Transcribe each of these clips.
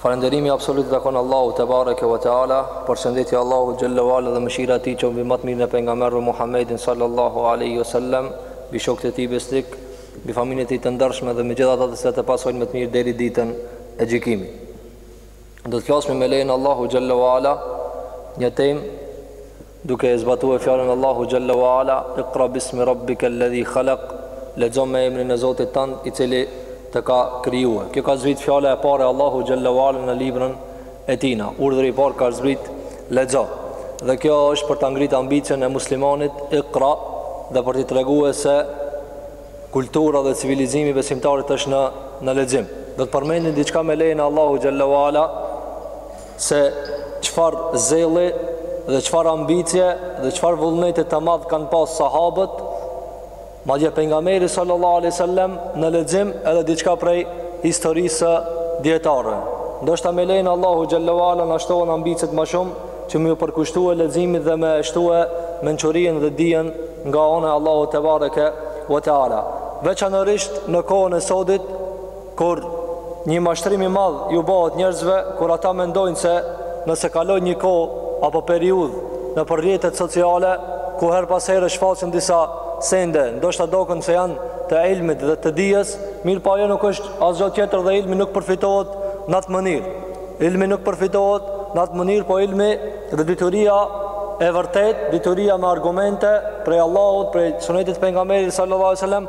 Falënderimi absolut i takon Allahut te bareke ve teala, përshëndetjet e Allahut xhelle ve ala dhe mëshira e tij qoftë mbi më të mirin e pejgamberëve Muhammedin sallallahu alaihi wasallam, mbi shokët e tij besnik, mbi familjen e tij të ndershme dhe mbi gjithë ata të cilët e pasojnë me të mirë deri ditën e gjykimit. Do të flasim me lejen e Allahut xhelle ve ala një temë Duke e zbatue fjalën e Allahut Gjelle wa Ala, Iqra bismi Rabbike alledhi khalaq, lexo me emrin e Zotit tënd i cili të ka krijue. Kjo ka zbrit fjala e parë e Allahut Gjelle wa Ala në librën e tina. Urdhëri i parë ka zbrit lexo. Dhe kjo është për ta ngritë ambicien e muslimanit Iqra dhe për t'i tregue se kultura dhe civilizimi i besimtarit është në në lexim. Do të përmendim diçka me lejen e Allahut xhelle ve ala se çfarë zelli dhe çfarë ambicie dhe çfarë vullneti të madh kanë pas sahabët madje pejgamberi sallallahu alaihi wasallam në lexim edhe diçka prej historisë së dijetarëve ndoshta me lejen e Allahut xhelle ve ala na shtohen ambiciet ma shumë që me iu përkushtue leximit dhe me e shtue mençurinë dhe dijen nga ana e Allahut tebareke ve teala veçanërisht në kohën e sodit Kur një mashtrim i madh iu bëhet njerëzve kur ata mendojnë se nëse kalojnë një kohë apo periudhë nëpër rrjetet sociale, ku herë pas here shfaqen disa sende, ndoshta doken se janë të ilmit dhe të dijes, mirëpo ajo nuk është asgjë tjetër dhe ilmi nuk përfitohet në atë mënyrë. Ilmi nuk përfitohet në atë mënyrë, po ilmi dhe dituria e vërtetë, dituria me argumente prej Allahut, prej Sunetit të Pejgamberit sallallahu alajhi wasallam,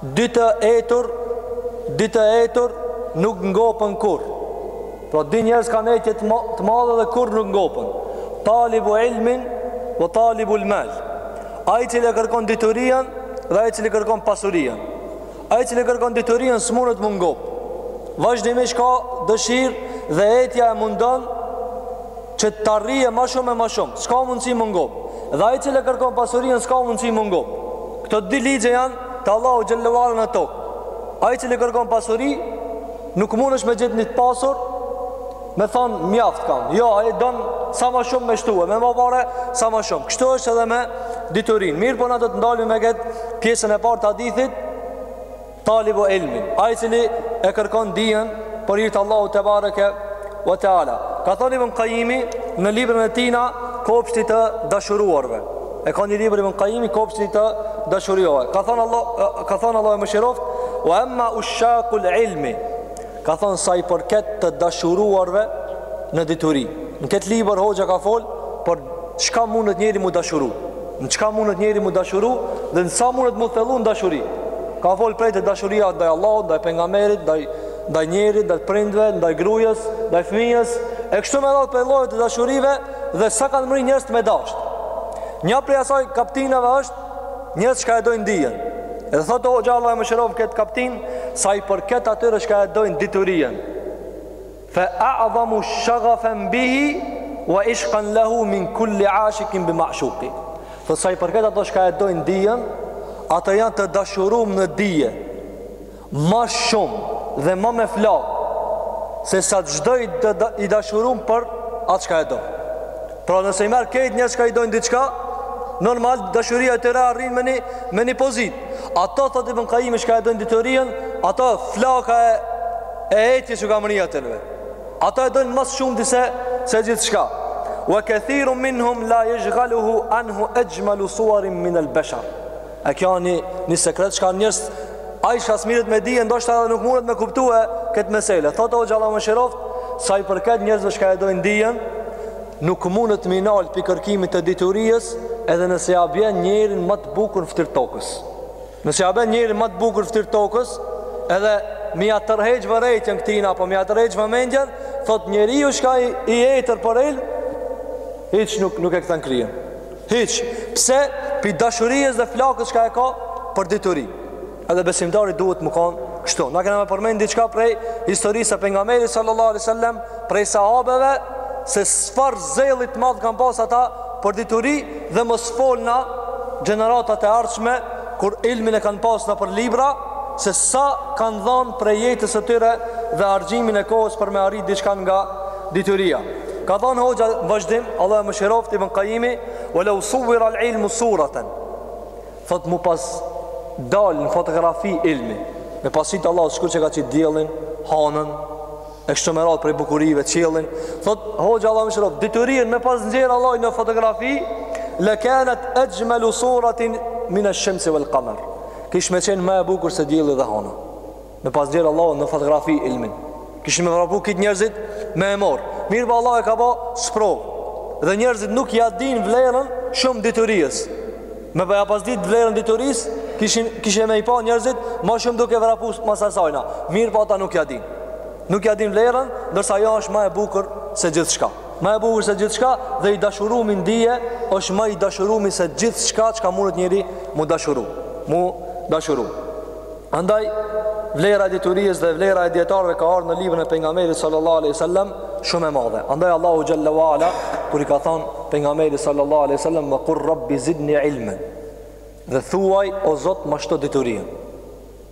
Dy të etur, dy të etur nuk ngopen kurrë. Pra dy njerëz kanë etje të, ma, të madhe dhe kurrë nuk ngopen. Talibu ilmin ve talibu lmal. Ai i cili e kërkon diturien dhe ai i cili e kërkon pasurien. Ai i cili e kërkon diturien s'mundet m'u ngopë. Vazhdimisht ka dëshirë dhe etja e mundon Që të arrijë ma shumë e ma shumë, s'ka mundësi m'u ngop. Dhe ai i cili e kërkon pasurinë, s'ka mundësi m'u ngop. Këto dy ligje janë të Allahut xhelle ve ala në tokë. Ai i cili e kërkon pasuri, nuk mundesh me gjet një të pasur, me thanë mjaft kam. Jo, ai don sa ma shumë me shtue, me ma pare sa ma shumë. Kështu është edhe me diturinë. Mirëpo na do të ndalemi në këtë pjesën e parë të hadithit, Talibu ilmin, ai i cili e kërkon dijen për hir të Allahut tebareke ve teala. Ka thonë Ibn Kajimi në librën e tina Kopshti i të dashuruarve. E ka një libër Ibn Kajimi Kopshti i të dashuruarve. Ka thonë Allah, ka thonë Allahu e mëshiroftë, ve emma ushakul ilmi. Ka thonë sa i përket të dashuruarve në dituri. Në këtë libër hoxha ka folë, për çka mundet njeri m'u dashuru. Në çka mundet njeri mu dashuru dhe në sa mundet mu thellu në dashuri. Ka fol prej te dashuria ndaj Allahut, ndaj pengamerit, ndaj, ndaj njerit, ndaj prindve, ndaj grujës, ndaj fmijës, e kështu me radhë prej llojeve të dashurive dhe sa kanë mrri njerëzit me dashtë. Nja prej asaj kaptinave është njerëz çka e dojnë dijen. Edhe thotë hoxha Allah e mëshiroftë këtë kaptinë, sa i përket atyre çka e dojnë diturien. Fa a'zamu shaghafan bihi wa ishqan lahu min kulli 'ashiqin bi ma'shuqi. Thot sa i përket ato çka e dojnë dijen, ato janë të dashurum në dije. Ma shumë dhe ma me flakë se sa çdo i, i dashurum për atë çka e do. Pra nëse i merr kejt njerëz çka i dojnë diçka, normal dashuria e tyre arrin me një me një pozitë. Ato thot Ibn Qayyim çka e dojnë diturien, ato flaka e e etjes u ka mrri atyneve. Ato e doin më shumë dijen se gjithçka. Wa kathirun minhum la yashghaluhu anhu ajmalu suwarin min al-bashar. E kjo a ni ni sekret çka njerëz ai çka s'merret me dije ndoshta edhe nuk mundet me kuptu këtë mesele Thotë hoxha Allah e mëshiroftë Sa i përket njerëzve çka e dojnë dijen Nuk mundet me i nal pi kërkimit të diturijës edhe nëse ja bjen njerin më të bukur n'fytyrë t'tokës. Nëse ja bjen njerin më të bukur n'fytyrë t'tokës edhe me ja tërheq vërejtjen këtina apo me ja tërheq vëmendjen, thot njeriu çka i, i etur për ilm, hiç nuk, nuk e kthen kryen. Hiç, pse pi dashurijës dhe flakës çka e ka për dituri. Edhe besimtari duhet me kon kështu. Na kena me përmend diçka prej historisë së pejgamberit sallallahu alaihi wasallam, prej sahabeve se çfar zelli të madh kanë pas ata për dituri dhe mos fol në gjeneratat e ardhshme kur ilmin e kanë pas nëpër libra se sa kanë dhënë prej jetës së tyre dhe harxhimin e kohës për me arrit diçka nga dituria. Ka thënë hoxha n'vazhdim, Allah e mëshiroftë Ibn Qayimi, "Wa law suwira al-ilmu suratan" Thot me pas dal në fotografi ilmi Me pas qit Allahu sikur që ka qit diellin hanën E kështu me radhë prej bukurive qiellin Thot hoxha Allah e mëshiroftë Diturin me pas nxjerrë Allahu në fotografi Lekanet exhmelu suratin minesh-shemsi vel kamer Kish me qenë ma e bukur se dielli dhe hana Me pas nxjerrë Allahu në fotografi ilmin Kishin me vrapu kejt njerëzit me e mor Mirëpo Allahu e ka ba sprovë Dhe njerëzit nuk ja din vlerën shumë diturijës Me pa ja pas dit vlerën diturijës Kishim, kishim me i pa njerëzit ma shumë duke vrapu mas asajna Mirëpo ata nuk ja din Nuk ja din vlerën Nërsa ajo është ma e bukur se gjithçka Ma e bukur se gjithçka Dhe i dashurumi n'dije është ma i dashurumi se gjithçka Çka mundet njeri mu dashuru Mu dashuru Andaj vlera e diturisë dhe vlera e dijetarëve ka ardh në librin e pejgamberit sallallahu alaihi wasallam shumë e madhe. Andaj Allahu xhelle ve ala kur i ka thon pejgamberit sallallahu alaihi wasallam ve kul rabbi zidni ilmen. Dhe thuaj o Zot ma shto diturinë.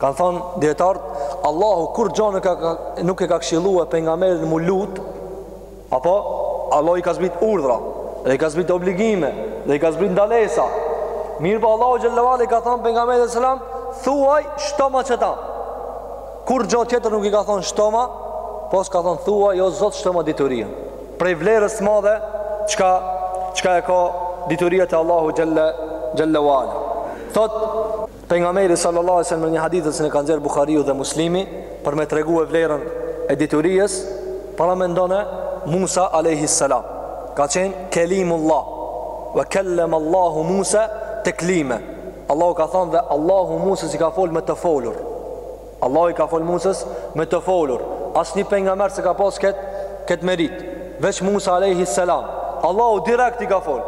Kan thon dijetart Allahu kurgjo nuk e ka nuk e ka këshillue pejgamberin m'u lut Apo, Allahu i ka zbrit urdhra, dhe i ka zbrit obligime, dhe i ka zbrit ndalesa. Mirëpo Allahu xhelle ve ala i ka thonë pejgamberit alejhi selam, thuaj shtoma qëta. Kurgjo tjetër nuk i ka thonë shtoma, pos ka thonë thuaj o Zot shtoma diturien. Prej vlerës t'madhe, çka, çka e ka dituria te Allahu xhelle ve ala. Thotë, Pejgamberi sallallahu alajhi wasallam në një hadith se na ka nxjerr Buhariu dhe Muslimi për me tregue vlerën e diturisë, paramendone Musa alayhi salam. Ka qenë kelimullah. Wa kallama Allahu Musa taklima. Allahu ka thënë dhe Allahu Musës i ka fol me të folur. Allahu i ka fol Musës me të folur. Asnjë pejgamber s'e ka pas kët kët merit, veç Musa alejhi selam. Allahu direkt i ka fol.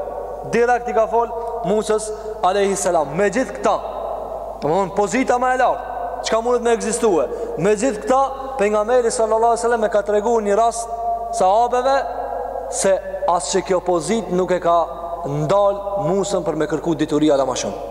Direkt i ka fol Musës alejhi selam. Me gjithë këta, domthon pozita ma e lartë, çka mundet me ekzistue. Me gjithë këta, pejgamberi sallallahu alejhi selam e ka tregu një rast sahabeve se as që kjo pozit nuk e ka ndal Musën për me kërku dituri hala ma shumë.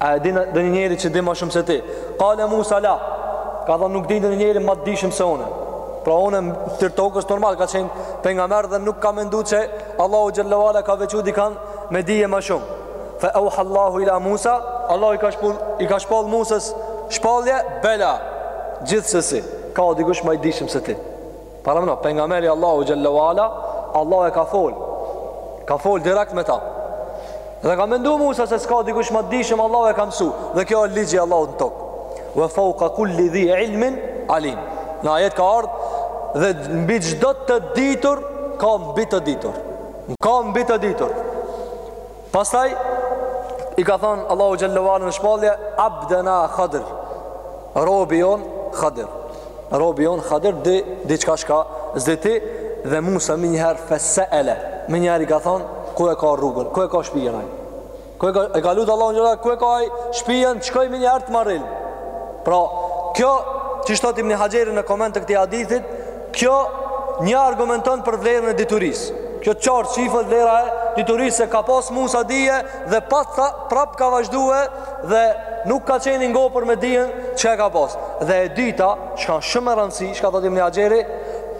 A e di ndonjë njeri që di ma shumë se ti? Kale Musa la. Ka thënë nuk di ndonjë njeri ma të dishëm se unë. Prej banorëve të tokës normal ka qenë pejgamber dhe nuk ka mendu që Allahu xhelle ve ala ka veçu dikan me dije ma shumë. Fe euha Allahu ila Musa, Allahu i ka shpall i ka shpall Musës shpallje bela gjithsesi ka dikush ma i dishëm se ti. Paramëno, pejgamberi i Allahut xhelle ve ala, Allahu e ka fol, ka fol direkt me ta. Dhe ka mendu Musa se s'ka dikush ma i dishëm, Allahu e ka mësu. Dhe kjo e ligji i Allahut në tokë. Ve feuka kulli dhi ilmin, alim. Në ajet ka ardhë, dhe mbi çdo të ditur, ka mbi të ditur. Ka mbi të ditur. Pastaj i ka thënë Allahu xhelle ve ala në shpallje abduna Khadr. Robi jon khadr. Robi jon khadr di diçka çka s'di ti dhe Musa menjëherë fesele. Menjëherë i ka thënë ku e ka rrugën, ku e ka shpijen ai. Ku e ka e ka lut Allahun që ku e ka ai shpijen, t'shkoj menjëherë të marri. Pra, kjo siç thot Ibni Haxheri në koment të këtij hadithit Kjo një argumenton për vlerën e diturisë. Kjo qartë shifet vlera e diturisë se ka pas Musa dije dhe prap, prap ka vazhdue dhe nuk ka qenë i ngopur me dijen që e ka pas. Dhe e dyta, çka shumë me rëndësi, çka thot Ibni Haxheri,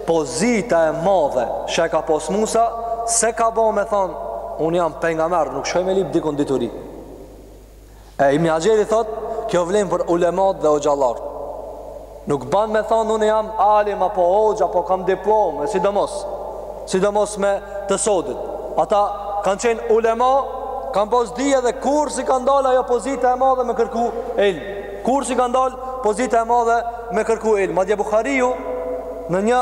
pozita e madhe që e ka pas Musa, s'e ka bo me thonë, unë jam pejgamber, nuk shkoj me lyp dikun dituri. E Ibn Haxheri thot, kjo vlen për ulemat dhe hoxhallarët. Nuk ban me thon unë jam alim apo hoxhë apo kam diplomë, e sidomos. Sidomos me të sodit. Ata kanë qenë ulema, kanë pas dije dhe kurrë s'i ka ndalë ajo pozita e madhe me kërku ilm. Kurrë s'i ka ndalë pozita e madhe me kërku ilm. Madje Buhariu në një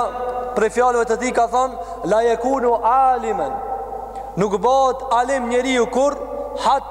prej fjalëve të tij ka thënë la yakunu aliman. Nuk bëhet alim njeriu kurrë hat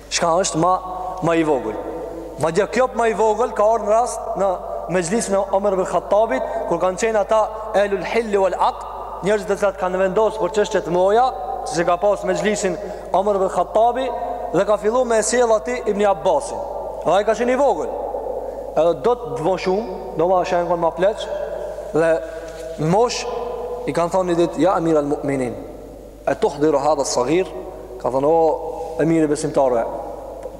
Çka është ma, ma i vogël. Madje kjo për ma i vogël ka ardhë një rast në mexhlisin e Omer bin Hattabit, kur kanë qenë ata Ehlul Halli wal Aqd, njerëzit të cilët kanë vendosë për çështje t'mdhaja, siç e ka pasë mexhlisin Omer bin Hattabi, dhe ka fillu me e sjellë aty Ibni Abbasin. Dhe ai ka qenë i vogël. Edhe do të moshum, do ma që janë konë ma pleq, në moshë i kanë thonë një ditë, ja Amir al-Mu'minin, E tuhdhiru hadha as-saghir, ka thënë o emir i besimtarëve,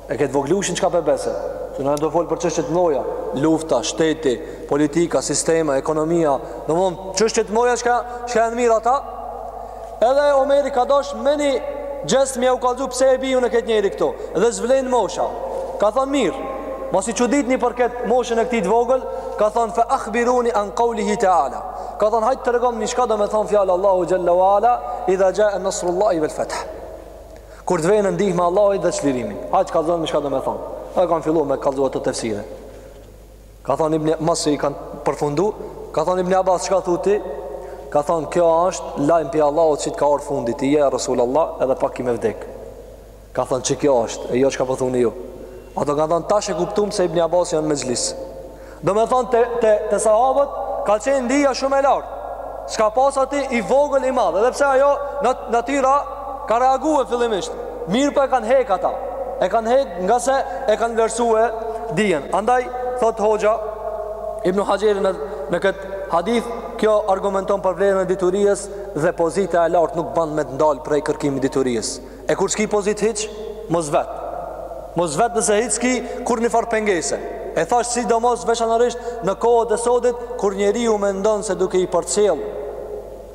e këtë voglushin çka pe bje se na jem tu fol për çështje të mdhaja, lufta, shteti, politika, sistema, ekonomia, domethonë çështje të mdhaja çka çka janë marrë ata. Edhe Omeri ka dash me ni gjest me ja u kallzu pse e bi unë këtë njeri këtu edhe s'vlen mosha. Ka thënë mirë. Masi çuditni për këtë moshën e këtij të vogël, ka thënë fa akhbiruni an qawlihi ta'ala. Ka thënë hajt tregomni çka do me thonë fjala e Allahut Xhel-le wa Ala Idha xhae nasrullahi vel fet'h Kur të vjen ndihma e Allahut edhe çlirimi Hajt kallzoni çka do me thonë Dhe kanë fillu me kallzu ato tefsire Ka thënë ibn masi i kanë përfundu Ka thënë ibn Abbas çka thu ti Ka thënë kjo është lajm prej Allahut që të ka ardhë fundi ja Rasul Allah edhe pak ki me vdek Ka thënë që kjo është, e jo çka po thuni ju. Ata kanë thënë, tash e kuptum se Ibn Abbasi â në mexhlis. Do me thënë, te, te, te sahabët, ka qenë dija shumë e lartë. S'ka pas aty i vogël i madh, edhe pse ajo na, natyra ka reague fillimisht. Mirëpo e kanë hek ata. E kanë hek ngase e kanë vlerësue dijen. Andaj, thotë Hoxha, Ibn Haxheri në, në këtë hadith, kjo argumenton për vlerën e dituries dhe pozita e lartë nuk ban me të ndalë prej kërkimit dituries. E kur s'ki pozitë hiç, mos vet. Mos vet nëse hiç s'ki kurrnjëfarë pengese. E thash sidomos veçanërisht në kohët e sodit, kur njeriu mendon se duke i përcjell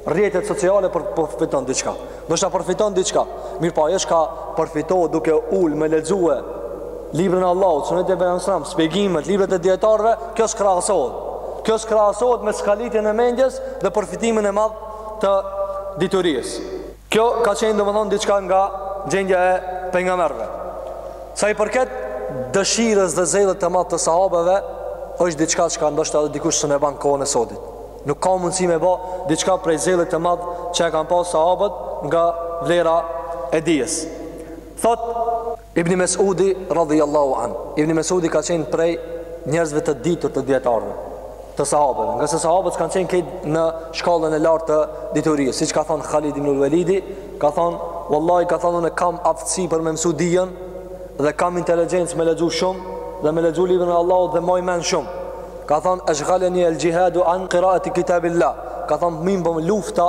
rrjetet sociale po përfiton diçka. Ndoshta përfiton diçka. Mirëpo, ajo çka përfitohet duke u ulë me lexue Librin e Allahut, sunetin e Pejgamberit alejhi selam, shpjegimet, librat e dijetarëve, kjo s'krahasohet. Kjo s'krahasohet me skalitjen e mendjes dhe përfitimin e madh të diturisë. Kjo ka qenë domethënë diçka nga gjendja e pejgamberëve. Sa i përket dëshirës dhe zellit të madh të sahabëve, është diçka çka ndoshta edhe dikush s'un e ban kohën e sodit. Nuk ka mundësi me bë diçka prej zellit të madh që e kanë pas sahabët nga vlera e dijes. Thot Ibni Mes'udi radhiyallahu an. Ibni Mes'udi ka qenë prej njerëzve të ditur të dijetarëve të sahabëve. Ngase sahabët kanë qenë në shkallën e lartë të diturisë, siç ka thënë Khalid ibn al-Walidi, ka thënë, "Wallahi ka thënë unë kam aftësi për me mësu dijen dhe kam inteligjencë me lexu shumë dhe me lexu librin e Allahut dhe maj mend shumë." Ka thënë, "Ashghalani al-jihadu an qira'ati kitabillah." Ka thënë, "M'i bo lufta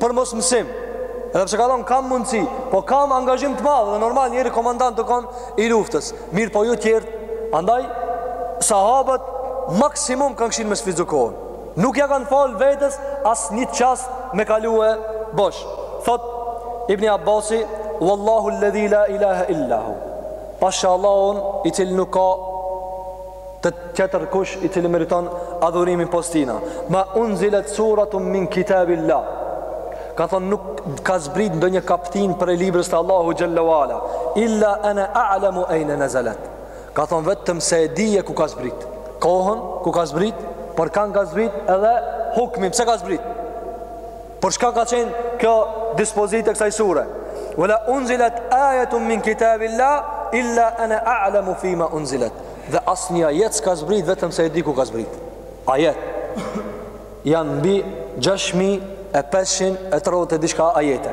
për mosmësim. Edhe pse ka thonë kam mundësi, po kam angazhim të madh dhe normal njeri komandant tu kon i luftës. Mirëpo jo të tjerët, andaj sahabët maksimum kanë qenë me shfrytëzu kohën. Nuk ja kanë fal vetes as një çast me kalue bosh. Thot Ibn Abbasi, "Wallahu alladhi la ilaha illa hu." Pasha Allahun i cili nuk ka Të tjetër kush i cili meriton adhurimin pos Tijna. Ma unzilet suratun min kitabillah. Ka thonë nuk ka zbrit ndonjë kaptinë prej librës të Allahu Xhelle wa Ala. Illa ene a'lemu ejne nezelet. Ka thonë vetëm se e di ku ka zbrit. Kohën ku ka zbrit, për kanë ka zbrit edhe hukmin, pse ka zbrit. Për çka ka qenë kjo dispozitë e kësaj sure? Wala unzilat ayatun min kitabillah illa ana a'lamu fima unzilat. Dhe asnjë ajet s'ka zbrit vetëm se e di ku ka zbrit. Ajet janë mbi 6500 e diçka ajete.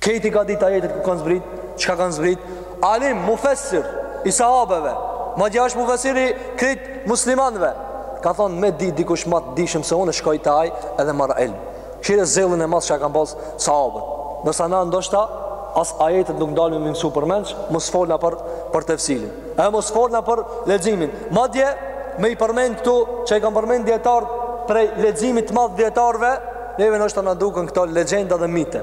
Krejt i ka dit ajetet ku kanë zbrit, çka kanë zbrit, alim, mufessir, i sahabëve, madje është mufessir i krejt muslimanëve, ka thonë me dit dikush ma të dijshëm se unë shkoj te ai edhe marr ilm. Shihe zellin e madh që e kanë pas sahabet. Ndërsa na ndoshta, as ajetet nuk ndalemi me mësu përmendsh, mos folna për, për tefsirin. E mos folna për leximin. Madje, me i përmend këtu, që i kanë përmend dijetarët prej leximit të madh të dijetarëve, neve ndoshta na duken këto legjenda dhe mite.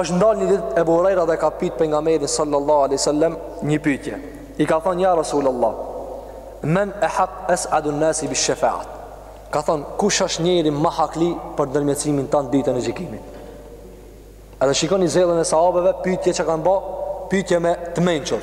Është ndal një ditë Ebu Hurajra dhe ka pyet pejgamberin sallallahu alaihi wasallam një pyetje. I ka thënë ja Rasulullah, men e hak es adun nasi bi shefaat. Ka thënë kush është njeri ma hakli për ndërmjetësimin tand ditën e gjykimit. Edhe shikoni zellin e sahabëve, pyetje që kanë ba, pyetje më të mençur.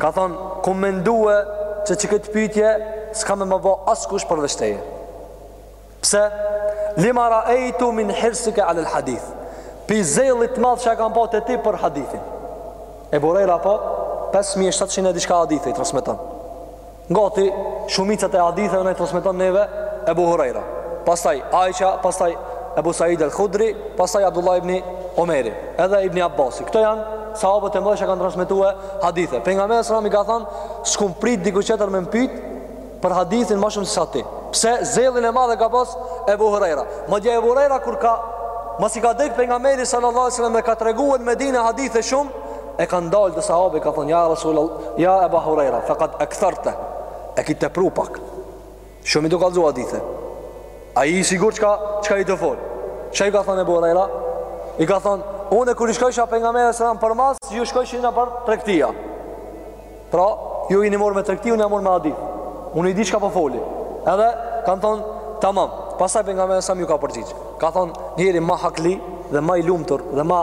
Ka thonë, kum mendue se qi këtë pytje s'ka me më bo askush përveç teje. Pse? Lima raejtu min hirsike alel hadith. Pi zellit të madh që e kam pa te ti për hadithin. Ebu Hurejra po, 5700 e diçka hadithe i transmiton. Gati shumicat e haditheve na i transmeton neve Ebu Huraira, pastaj Aisha, pastaj Ebu Said al-Khudri, pastaj Abdullah ibn Omeri, edhe ibn Abbasi. Këto janë sahabët e mëdhenj që kanë transmetuar hadithe. Pejgamberi sallallahu alajhi wasallam i ka thënë, "S'kum prit dikush tjetër me m'pyt për hadithin ma shumë sesa ti." Pse zellin e madh e ka pas Ebu Huraira. Madje Ebu Huraira kur ka, masi ka dek pejgamberi sallallahu alajhi wasallam ka tregue në Medinë hadithe shumë, E ka ndalë një sahabi ka thonë, ja Rasul, ja Eba Hurejra, fekad ektherte, e ki tepru pak. Shumë je tu kallzu hadithe. A je i sigurt çka, çka je tu folë. Ça i ka thonë Ebu Hurejra? I ka thonë, unë kur i shkojsha Pejgamberit alejhi selam përmas, ju shkojshit nëpër tregtia. Pra, ju jeni marrë me tregtia, unë jam marrë me hadith. Unë e di çka po foli. Edhe, kanë thonë, tamam, pasaj Pejgamberi alejhi selam ju ka përgjigj. Ka thonë, njeri ma hakli dhe ma i lumtur dhe ma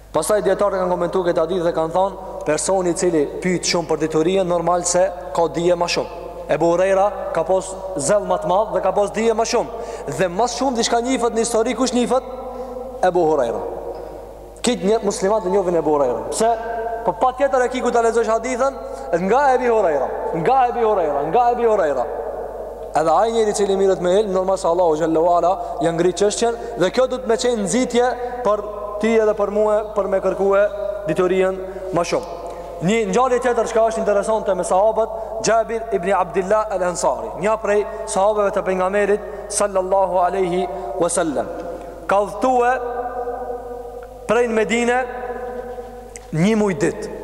Pastaj dijetarët e kanë komentu këtë hadith dhe kanë thënë, personi i cili pyet shumë për diturinë, normal se ka dije ma shumë. Ebu Huraira ka pas zell ma të madh dhe ka pas dije ma shumë. Dhe ma së shumti çka njifet në histori kush njifet? Ebu Huraira. Krejt muslimant e njohin Ebu Huraira. Pse? Po patjetër e ki kur ta lexosh hadithin nga Ebu Huraira, nga Ebu Huraira, nga Ebu Huraira. Edhe ai njeri i cili mirret me ilm, normal se Allahu xhelle ue ala ja ngrit çështjen dhe kjo duhet me qenë nxitje për ti edhe për mua për me kërkue diturinë ma shumë. Një ngjarje tjetër çka është interesante me sahabët, Xhabir ibn Abdullah al-Ansari, një prej sahabëve të pejgamberit sallallahu alaihi wasallam. Ka udhëtue prej në Medinë një muj ditë.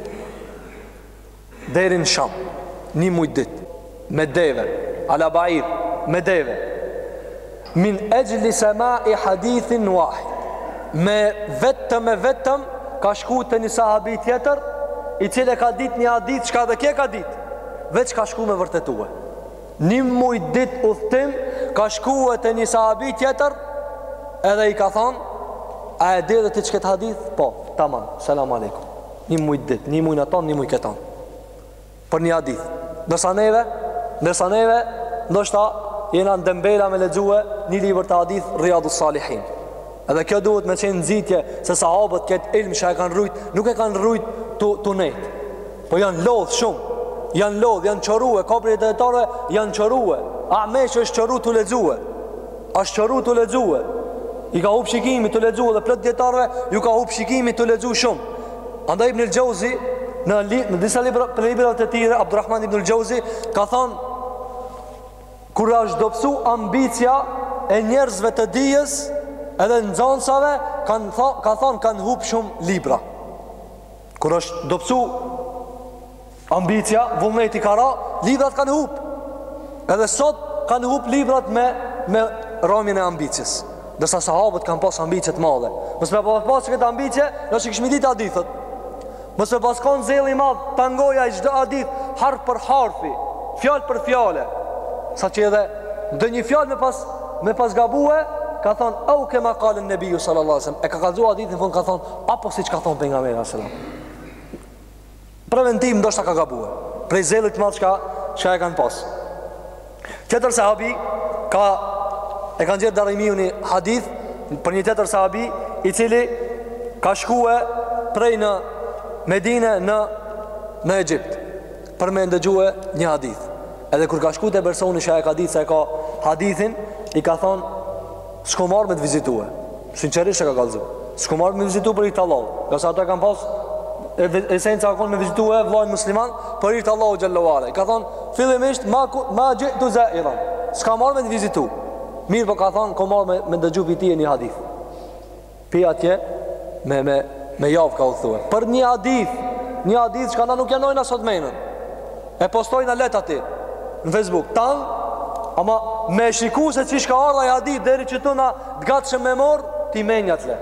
Deri në Sham, një muj ditë, me deve, ala ba'ir, me deve, min ejli semai hadithin wahid, me vetëm e vetëm, ka shku te një sahabi tjetër, i cili e ka ditë një hadith, çka edhe ky e ka ditë, veç ka shku me vërtetue. Një muj ditë udhëtim, ka shkue te një sahabi tjetër, edhe i ka thonë, a e di edhe ti qeket hadith? Po, tamam, selam aleikum. Një muj ditë, një muj n'at anë, një muj kët anë. Për një hadith. Ndërsa neve, ndërsa neve, ndoshta jena dembela me lexue një libër të hadithit Riyadus Salihin. Edhe kjo duhet me qenë nxitje se sahabët këtë ilm që e kanë rujt, nuk e kanë rujt tu, tu nejt. Po janë lodhë shumë, janë lodhë, janë qorrue, ka prej dijetarëve janë qorrue. A'mesh është qorru tu lexue. Është qorru tu lexue. I ka hup shikimi tu lexue edhe plot dijetarëve ju ka hup shikimi tu lexu shumë. Andaj Ibn al-Xhauzi në li, në disa libra, libra të tij Abdurrahman Ibn al-Xhauzi ka thënë kur është dobësu ambicia e njerëzve të dijes edhe nxënësave ka thanë kanë hup shumë libra. Kur është dobësu Ambicia, vullneti ka ra, librat kanë hup. Edhe sot kanë hup librat me me ramjen e ambicies. Ndërsa sahabët kanë pas ambicie të madhe. Mos me pas pas këtë ambicie, do të kishim ditë hadithet. Mos me pas kon zell i madh, ta ngojë çdo hadith harf për harfi, fjalë për fjalë. Sa që edhe një fjalë me pas me pas gabue, ka thon au kema kalen nebiju sallallahu alaihi wasallam. E ka kallzu hadithin në fund ka thon apo siç ka thon pejgamberi sallallahu alaihi wasallam. Preventiv ndoshta ka gabue, prej zellit të madh që e kanë pas. Tjetër sahabi ka e ka nxjerr Darimiu një hadith për një tjetër sahabi i cili ka shkue prej në Medine në, në Egjipt për me ndëgjue një hadith edhe kur ka shku te personi që e ka ditë se e ka hadithin i ka thonë s'kom ardh me të vizitue Sinqerisht e ka kallzu. S'kom ardh me të vizitu për hir të Allahut. Edhe pse ato e kanë pas, e, esenca ka kon me vizitu vllain musliman, për hir të Allahut xhelle ve ala. I ka thonë, fillimisht, ma, ma gjithë të zë i dhanë. S'kam ardh me të vizitu. Mirëpo, po ka thonë, kom ardh me, me dëgju pi teje një hadith. Pi atje, me, me, me javë ka udhtue. Për një hadith, një hadith çka na nuk ja vnojm na sot menën. E postojna leht aty në Facebook tan Ama me e shiku se qysh ka ardh ai hadith Deri te na të gatshëm me mor Ti menja të le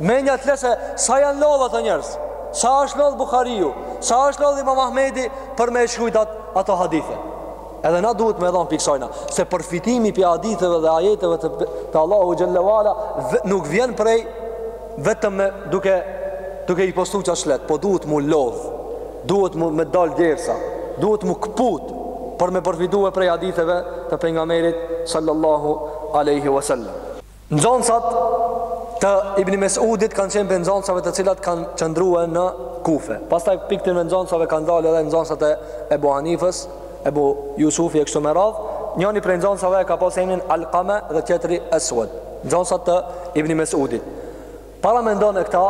Menja të le se sa janë lodhë ata njerëz Sa është lodhë Buhariu Sa është lodhë Imam Ahmedi Për me e shkrujt atë, ato hadithe Edhe na duhet me e dhon pikës, o vllazni Se përfitimi pi haditheve dhe ajeteve të, të Allahut xhelle ve ala Nuk vjen prej Vetëm me duke Duke i postu qashtu leht Po duhet mu lodhë Duhet mu me dal djersa, duhet mu këput për me përfitue prej haditheve të pejgamerit sallallahu aleyhi wa sallam. Nxonsat të Ibni Mesudit kanë qenë prej nxonsave të cilat kanë qëndrue në kufe. Pastaj pi ktyne nxonsave kanë dalë edhe nxonsat e Ebu Hanifës, Ebu Jusufi e kështu me radhë. Njani prej nxonsave e ka pas emnin Alkame dhe tjetri Esved. Nxonsat të Ibni Mesudit. Paramendone këta,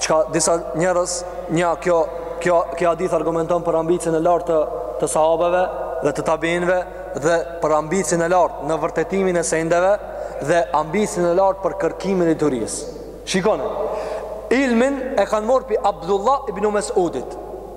çka disa njerëz, një kjo kjo kjo hadith argumenton për ambicien e lartë të, të sahabeve dhe të tabiinëve dhe për ambicien e lartë në vërtetimin e sendeve dhe ambicien e lartë për kërkimin e diturisë. Shikoni. Ilmin e kanë morë pi Abdullah ibn Mesudit.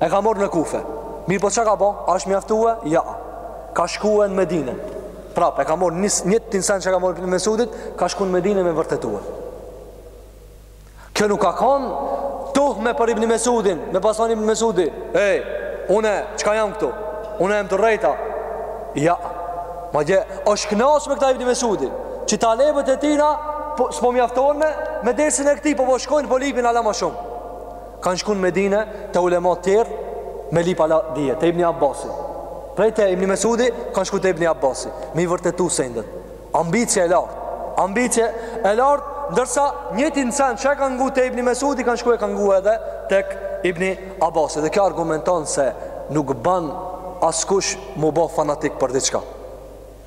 E ka morë në Kufe. Mirëpo çka ka bo? A është mjaftue? Ja. Ka shkue në Medinë. Prap, e ka morë njëjtin sen që ka morë pi Ibn Mesudit, ka shku në Medinë me vërtetue. Kjo nuk ka kon tuhme për Ibn Mesudin, me pas thon Ibn Mesudi. Ej, unë çka jam këtu? Unë jam t'u rrejt a. Ja. Madje, është knaq me këta Ibn Mesudi, që talebët e tina po s'po mjaftohen me me dersin e këtij, po po shkojnë po lipin ala ma shumë. Kanë shku në Medine te ulematë tjerë me lyp hala dije, te ibni Abbasi. Prej te ibni Mesudi, kanë shku te ibni Abbasi, me i vërtetu sendet. Ambicje e lartë, ambicje e lartë, ndërsa njëjtin sen që e kanë ngu te ibni Mesudi, kanë shku e kanë ngu edhe te ibni Abbasi. Dhe kjo argumenton se nuk ban askush m'u bo fanatik për diçka.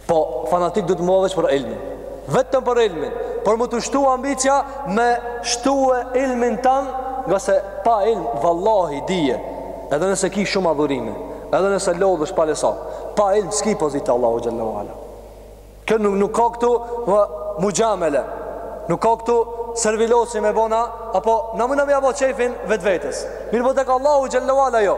Po fanatik duhet m'u bo veç për ilmin. Vetëm për ilmin, për me t'u shtu ambicja me shtu ilmin tan, ngase pa ilm vallahi dije. Edhe nëse ki shumë adhurime, edhe nëse lodhesh pale sa, pa ilm s'ki pozitë te Allahu xhelle ue ala. Kjo nuk nuk ka këtu muxhamele. Nuk ka këtu servilësi me bona apo na mu na me ja bo qejfin vetvetes. Mirëpo tek Allahu xhelle ue ala jo.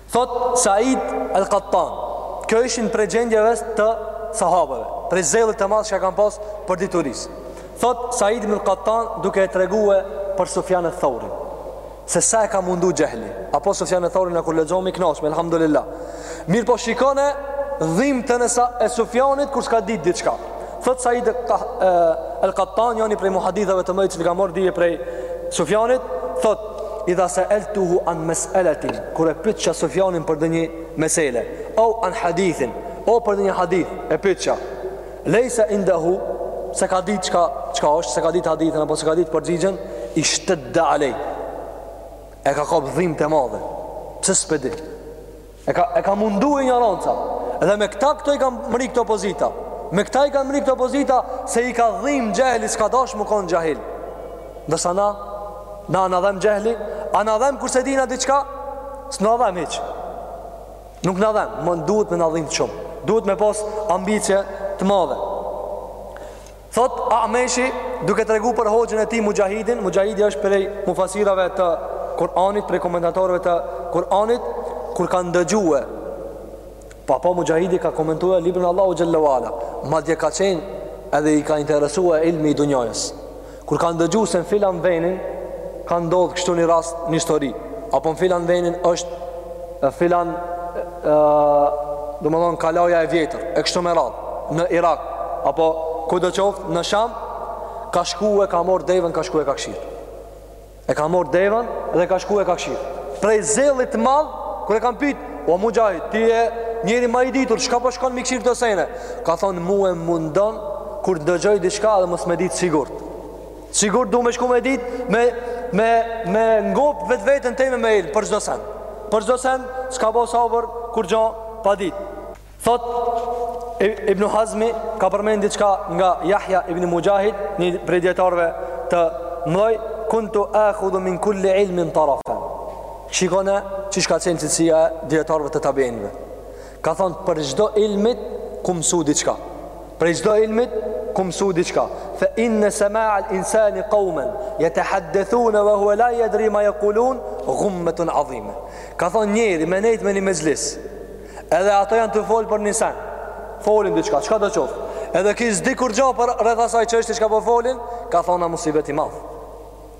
Thotë Said al-Qattan, Kjo ishin prej gjendjeve të Sahabeve, prej zellit të madh që e kanë pas për diturisë. Thotë Said ibn al-Qattan duke e tregue për Sufjan al-Thaurin se sa e ka mundu xhehli. Apo Sufjan al-Thaurin na kur lexojmi knaqmi, elhamdulillah. Mirpo shikone dhimbtën e Sufjanit kur s'ka ditë diçka. Thot Said al-Qattan, njoni prej muhadithëve të mëdhenj që ka marrë dije prej Sufjanit, thot idha seeltuhu an meseletin, kur e pytësha Sufjanin për ndonjë mesele, au an hadithin, o për ndonjë hadith, e pytësha, lejse indahu, s'e ka ditë çka, çka është, s'e ka ditë hadithin, apo s'e ka ditë përgjigjen, ishtedde alej, e ka kap dhimtë e madhe, pse s'po di, E ka e ka mundu injoranca. Edhe me këta këto i ka mrri këto pozita. Me këta i ka mrri këto pozita se i ka dhim xhehli s'ka dash me kon xhahil. Ndërsa na na na dhem xhehli, a na dhem kur s'e dina diçka? S'na dhem hiç. Nuk na dhem, më duhet me na dhim shumë. Duhet me pas ambicie të madhe. Thot Ameshi duke tregu për hoxhën e tij Muxhahidin, Muxhahidi është prej mufasirave të Kur'anit, prej komentatorëve të Kur'anit, kur ka ndëgjue, apo Muxhahidi ka komentue librin e Allahut xhelle ue ala, madje ka qenë edhe i ka interesue ilmi i dunjojs. Kur ka ndëgjue se në filan venin, ka ndodhë kështu një rast një histori, apo në filan venin është filan ë domethënë kalaja e vjetër e kështu me radhë në Irak apo kudo qoftë në Sham ka shku e ka marr devën ka shku e ka kqyr e ka marr devën dhe ka shku e ka kqyr prej zellit të madh kur e kanë pyet o Muxhahid ti je njeri ma i ditur çka po shkon m'i kqyr këto sene ka thon mu më mundon kur dëgjoj diçka dhe mos me ditë sigurt Sigurt du me shku me dit me me me ngop vetveten teme me ilm për çdo sen. Për çdo sen s'ka bë sabër kurrgjo pa ditë. Thot Ibn Hazmi ka përmend diçka nga Yahya ibn Mujahid, një prej dijetarëve të mëdhej, kuntu akhudhu min kulli ilmin tarafan. Shikone çka qenë cilësia e dijetarëve të tabiinëve. Ka thonë prej çdo ilmit kum mësu diçka. Prej çdo ilmit kum mësu diçka. Fa inna sama' al-insan qawman yatahaddathun wa huwa la yadri ma yaqulun ghummatun 'azima. Ka thonë njeri me nejt me një mexhlis. Edhe ata janë tu fol për ni sen. Folin diçka, çkado qoftë. Edhe ki s'di kurgja rreth asaj çështje çka po folin, ka thonë musibet i madh.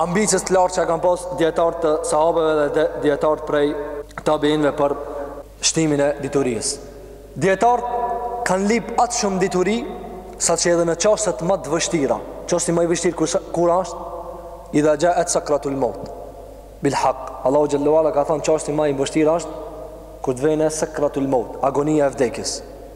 Ambicies të lartë që kanë pas dijetarët e sahabëve dhe de, dijetarët prej tabiinëve për shtimin e diturisë. Dijetarët kanë lip aq shumë dituri sa që edhe në çastet ma të vështira, çasti ma i vështirë kur asht idha xhaet sakratul maut. Bil hak, Allahu xhelle ue ala ka thanë çasti ma i vështirë asht kur të vjen sakratul maut, agonia e vdekjes.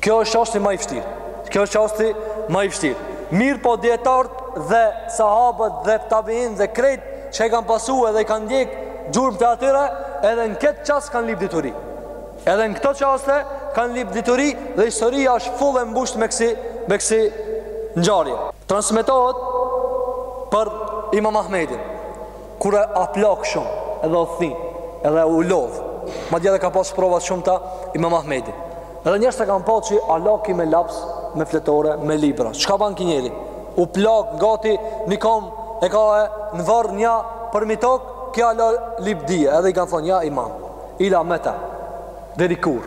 Kjo është qasti ma i Vështirë. Kjo është qasti ma i vështirë. Mirëpo djetartë dhe sahabët dhe tabiint dhe krejt që i kanë pasu edhe i kanë ndjekë gjurmët e atyre, edhe në këtë qast kanë lipë dituri. Edhe në këto qaste kanë lipë dituri dhe historia është full e mbushte me kësi, me kësi ngjarje. Transmetohet për Imam Ahmedin. Kur a plak shumë, edhe u thi, edhe u lodh. Madje edhe ka pas prova të shumta Imam Ahmedi. Edhe njerëzt e kanë pa që ala ki me laps, me fletore, me libra. Çka ban ky njeri? U plak gati ni kom e ka e në varr një për mi tok, ki ala lip dije, edhe i kanë thonë ja imam. Ila meta. Deri kur?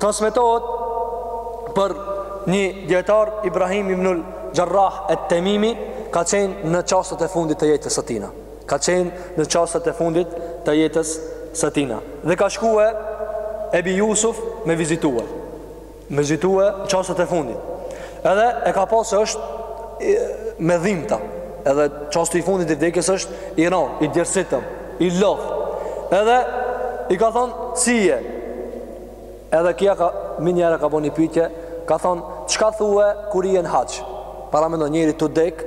Transmetohet për një djetar Ibrahim ibnul Gjarrah e Temimi ka qenë në qastet e fundit të jetës së tina. Ka qenë në qastet e fundit të jetës së tina. Dhe ka shkue Ebi Jusuf me vizitue. Me vizitue në qastet e fundit. Edhe e ka pa se është me dhimta. Edhe qasti i fundit i vdekjes është i ranë, i djersitëm, i lodhë. Edhe i ka thonë, si je? Edhe ki ka, minihere ka bo një pyetje, ka thon çka thue kur je në haxh? Paramendo njeri tu dek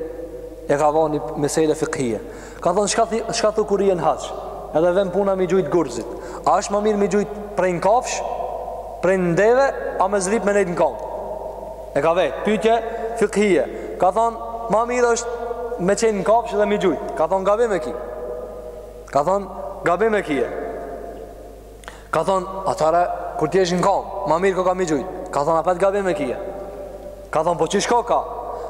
e ka bo ni mesele fikhie. Ka thon çka thi, çka thu kur je në haxh? Edhe vjen puna mi gjujt gurzit. A është ma mirë mi gjujt prej në kafsh? Prej në deve, a me zrip me nejt në kom? E ka vetë, pyetje fikhie. Ka thon ma mirë është me qenë në kafsh dhe mi gjujt. Ka thon gabim e ki. Ka thon gabim e ki. Ka thonë, atëra, kur t'jesh në kamë, ma mirë koka me i gjujt. Ka thonë, apet gabim e ke. Ka thonë, po qysh koka?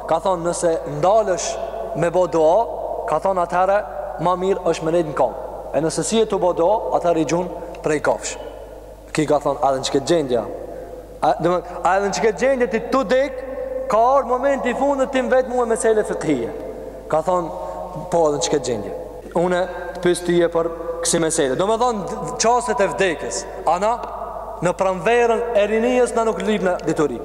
Ka thonë, nëse ndalesh me bo dua, ka thonë, atëra, ma mirë është me nejtë në kamë. E nëse s'je tu bo dua, atëra i gjunë prej kafshë. Ki ka thonë, edhe në qëtë gjendje? A, dhe më, a edhe në qëtë gjendje ti tu dek, ka ardhë momenti i fundit ti m'vet mue mesele fikhije. Ka thonë, po edhe në qëtë gjendje. Une t'pys tye për kësi mesele. Do me thonë, çastet e vdekjes, ana, në pranverën e rinijës na nuk lypna dituri.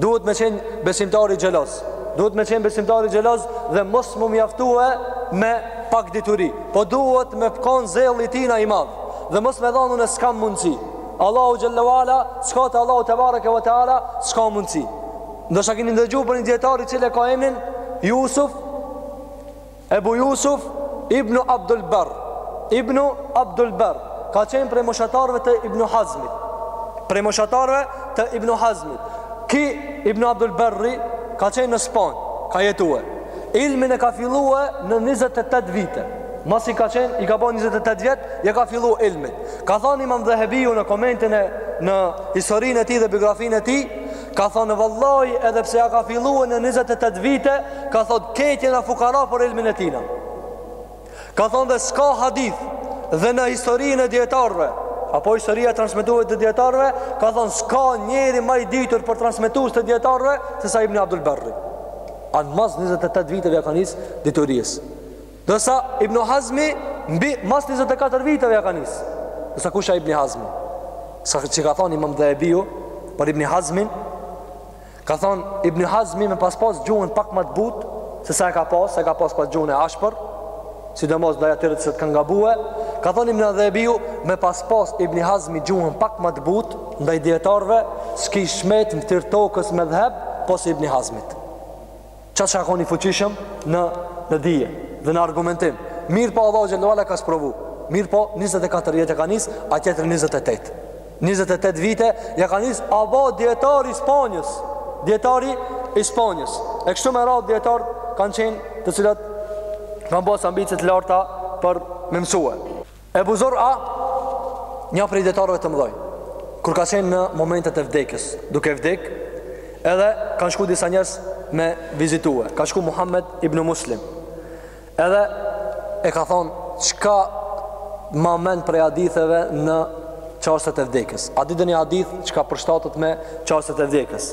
Duhet me qenë besimtari xheloz. Duhet me qenë besimtari xheloz dhe mos m'u mjaftue me pak dituri. Po duhet me kon zelli i tina i madhë. Dhe mos me than une s'kam mundësi. Allahu xhelle ve ala, s'ka te Allahu tebareke ve teala, s'ka mundsi. Ndoshta keni ndëgju për një dietar i cili e ka emnin Jusuf Ebu Jusuf Ibnu Abdul Barr. Ibn Abdul Barr ka qenë prej moshatarëve të Ibn Hazmit. Prej moshatarëve të Ibn Hazmit. Ki Ibn Abdul Barri ka qenë në Spanjë, ka jetue. Ilmin e ka fillue në 28 vite. Masi ka qenë, i ka bo 28 vjet, ja ka fillu ilmin. Ka than Imam Dhehebiu në komentin e në historinë e tij dhe biografinë e tij, ka thonë vallahi edhe pse ja ka fillue në 28 vite, ka thonë kemi na fukara për ilmin e tijna. Ka thonë dhe s'ka hadith dhe në historinë e dietarëve apo historia e transmetuesve të dietarëve, ka thonë s'ka njeri ma i ditur për transmetues të dietarëve se sa Ibn Abdul Barri. An mas 28 viteve ja ka nis diturisë. Ndërsa Ibn Hazmi mbi mas 24 viteve ja ka nis. Ndërsa kush a Ibn Hazmi? Sa që ka thonë Imam Dhehebiu për Ibn Hazmin, ka thonë Ibn Hazmi me pas pas gjuhën pak ma të butë se sa e ka pas, se ka pas pas gjuhën e ashpër, sidomos ndaj atyre që kanë gabue, ka thonë Imam Dhehebiu me pas pas Ibn Hazmi gjuhën pak ma të butë ndaj dietarëve, s'kish met në rruzull tokës medhheb pos Ibn Hazmit. Qaq a kon i fuqishëm në, në dije dhe në argumentim. Mirëpo Allahu xhelle ve ala e ka sprovu. Mirëpo 24 vjet ja ka nis, a tjetër 28. 28 vite ja ka nis, a bo dijetari i Spanjës. Dijetari i Spanjës. E kështu me radhë dijetarë kanë qenë të cilat kanë pas ambicie t'larta për me mësue. Ebu Zur'a, një prej dietarëve të mëdhoj, kur ka qenë në momentet e vdekjes, duke vdek, edhe kanë shku disa njerëz me vizitue, ka shku Muhammed ibn Muslim, edhe e ka thonë, çka man mend prej haditheve në çastet e vdekjes? A di naj hadith çka përshtatet me çastet e vdekjes?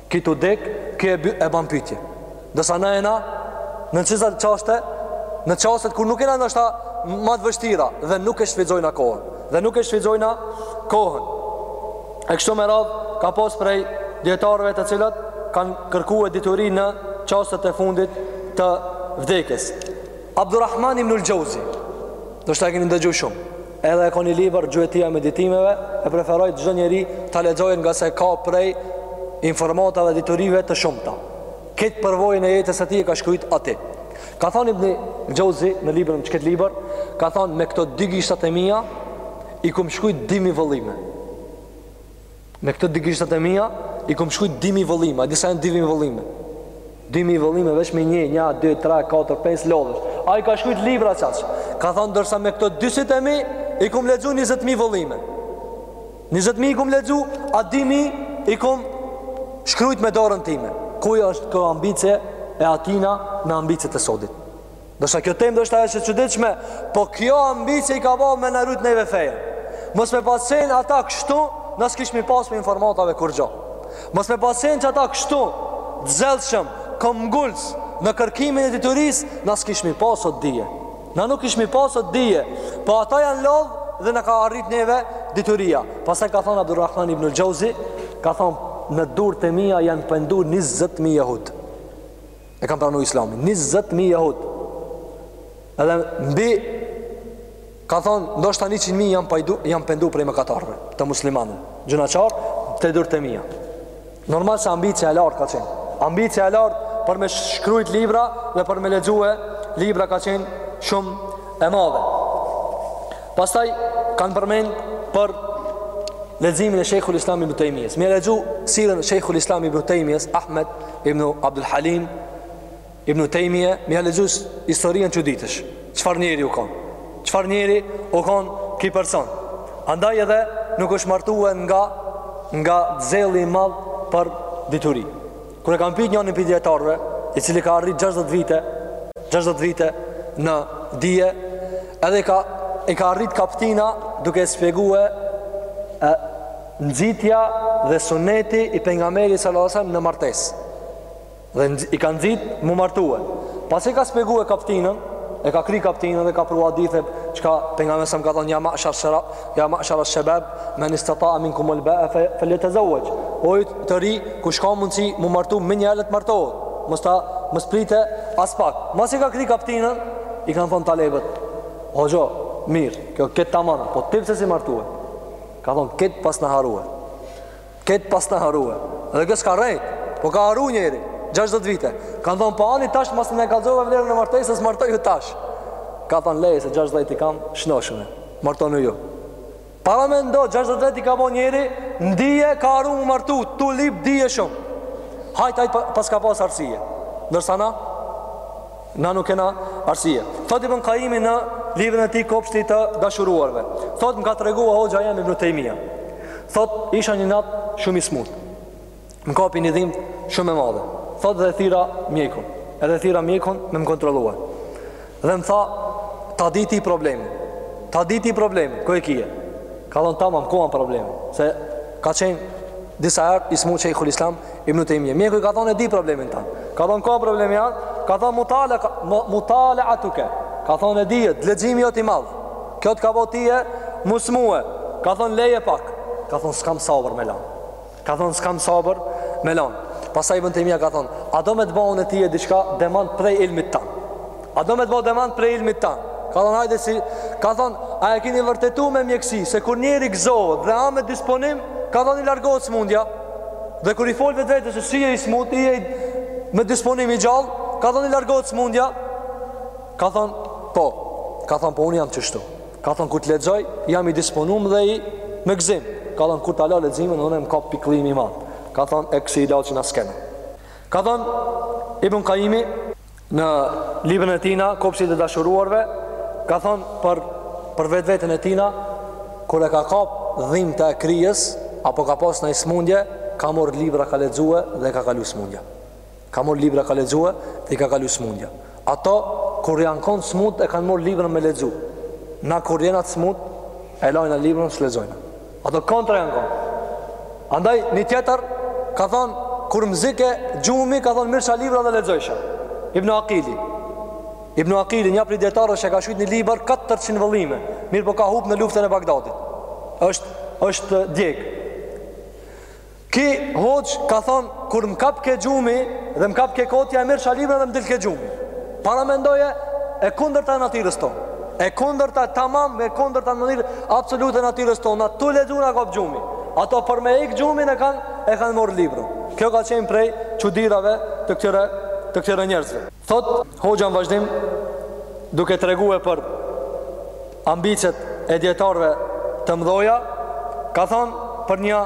Ky tu dek, ky e ban pyetje. Ndërsa na jena në çështje çaste, në çastet kur nuk jena ndoshta ma të vështira dhe nuk e shfrytëzojna kohën. Dhe nuk e shfrytëzojna kohën. E kështu me radh ka pas prej dijetarëve të cilët kanë kërku dituri në çastet e fundit të vdekjes. Abdurrahman ibn el-Xhauzi, ndoshta e keni ndëgju shumë. Edhe e ka një libër Gjuetia e Meditimeve, e preferoj çdo njeri ta lexojë nga se ka prej informatave diturive të shumta. Këtë përvojën e jetës së tij e ka shkrujt aty. Ka thanë Ibn Xhauzi në librin qiket libër, ka thanë me këto dy gishtat e mia i kum shkrujt dy mijë vëllime. Me këto dy gishtat e mia i kom shkrujt 2000 vëllime. A di sa janë 2000 vëllime? 2000 vëllime veç me nje, një, dy, tre, katër, pesë lodhësh. Ai ka shkrujt libra qaq. Ka thonë ndërsa me këto dy syt e mi i kom lexu 20.000 vëllime. 20.000 i kom lexu, a dy mijë i kom shkrujt me dorën time. Ku është kjo ambicie e atyne me ambiciet e sodit? Ndoshta kjo temë ndoshta ju qe çuditshme, po kjo ambicie i ka bo me na arrit neve feja. Mos me pasen ata kështu, na s'kishmi pas prej informatave kurgjo. Mos me pasen që ata kështu, zellshëm, këmbgulës, në kërkimin e diturisë, na s'kishmi pas sot dije. Na nuk kishmi pas sot dije, po ata janë lodhë dhe na ka arrit neve dituria. Pastaj ka thonë Abdurrahman ibn Xhauzi, ka thonë, në durt e mija janë pendu 20.000 jehudë. e kanë pranu islamin 20.000 jahud edhe mbi ka thonë ndoshta 100.000 janë, pajtu, janë pendu prej mëkatarëve të muslimanë gjynahqarë te durt e mija normal se ambicja e lartë ka qenë ambicja e lartë për me shkrujt libra dhe për me lexue libra ka qenë shumë e madhe Pastaj kanë përmend për leximin e Shejhul Islam ibn Tejmijes. Me ia lexu sirën e Shejhul Islam ibn Tejmijes Ahmed ibn Abdul Halim ibn Tejmije, me ia lexu historinë çuditësh. Çfarë njeri u kon? Çfarë njeri u kon ky person? Andaj edhe nuk është martuar nga nga zelli i madh për dituri. Kur e kanë pyet njërin prej dijetarëve, i cili ka arrit 60 vite, 60 vite në dije, edhe ka e ka arrit kaptina duke e shpjegue e nxitja dhe suneti i pejgamberit salallahu alejhi ve selem në martesë dhe i ka nxit mu martue pasi e ka shpjegue kaptinën e ka kry kaptinën dhe ka pru hadithe çka pejgamberi salallahu alejhi ve selem ka thonë ja masharal shabab ja mashar al shabab man istata minkum al ba'a falyatazawwaj o ju të rinj kush ka mundsi mu martu menjëherë le t' martohet mos ta mos pret aspak mas e ka kry kaptinën i kanë thon talebët hoxhë mirë kjo ke tamam po ti pse s'je martu ka thon ket paskna harru Ketë pas në harrue Edhe ky s'ka rrejt Po ka harru njeri 60 vite Kanë thonë po ani tash Masi na kallzove vlerën e martesës Martohu tash Ka thonë leje se 60 i kam Shnosh Martonu ju Paramendo 60 vite i ka bo njeri N'dije ka harru m'u martu Tu lyp dije shumë Hajt hajt pas ka pas arsye Ndërsa na Na nuk kena arsye. Thot Ibn Kajimi në librin e tij Kopshti të dashuruarve. Thot më ka treguar hoxha jem Ibn Tejmija. Thot isha një nat shumë i smut. Më kapi një dhim shumë e madhe. Thot edhe thirra mjekun. Edhe thirra mjekun me më kontrollue. Dhe më tha ta di ty problemin. Ta di ty problemin, ku e kije? Ka thon tamam, ku an problemi? Se ka qenë Disa herë i smut Shejhul Islam Ibn Tejmija. Mjeku i ka thonë e di problemin tan. Ka thonë ku a problemi ja? Ka thonë mutala mutalaatuke. Ka thonë e di, leximi jot i madh. Kjo të ka bo tye m'u smue. Ka thonë leje pak. Ka thonë s'kam sabër me lan. Ka thonë s'kam sabër me lan. Pastaj Ibn Tejmija ka thonë, a do me të bo unë tye diçka demant prej ilmit tan. A do me të bo demant prej ilmit tan? Ka thonë, hajde si, ka thonë, a e kini vërtetu me mjekësi, se kur njeri gëzohet dhe a me disponim, ka thonë i largohet smundja, dhe kur i fol vetvetes, se s'je i smut, je me disponim i gjallë, ka thonë i largohet smundja, ka thonë, po, ka thonë, po unë jam qishtu, ka thonë, kur të lexoj, jam i disponum dhe i me gëzim, ka thonë, kur ta la leximin, unë më kap pikllim i madh, ka thonë, e kësi ilaçi na s'kena. Ka thonë, Ibn Kajimi, në librin e tina kopshti të dashuruarve ka thon për për vetveten e tina kur e ka kap dhimbta e kryes apo ka pas ndonjë smundje ka marr libra ka lexue dhe i ka kalu smundja ka marr libra ka lexue dhe i ka kalu smundja ato kur janë kon smut e kanë marr librën me lexu na kur jena të smut e lajna librën s'lexojna Ato kontra janë kon. Andaj një tjetër ka thonë kur m'zike gjumi ka thonë mirrsha libra dhe lexojsha. Ibn Aqili. Ibn Aqili një prej dijetarëve që ka shkrujt një libër 400 vëllime, mirë po ka hup në luftën e Bagdadit. Është është djeg. Ky hoxh ka thon kur më kapke gjumi dhe më kapke kotja e mirrsha librën dhe më dilke gjumi. Paramendoje e kundërta e natyrës tonë. E kundërta tamam e kundërta në mënyrë absolute natyrës tonë. Na tu lexu na kap gjumi. Ato për me ik gjumin e kanë e kanë marr librin. Kjo ka qenë prej çudirave të këtyre të këtyre njerëzve. Thot hoxha në vazhdim duke tregue për ambiciet e dijetarve të mdhoja, ka thonë për një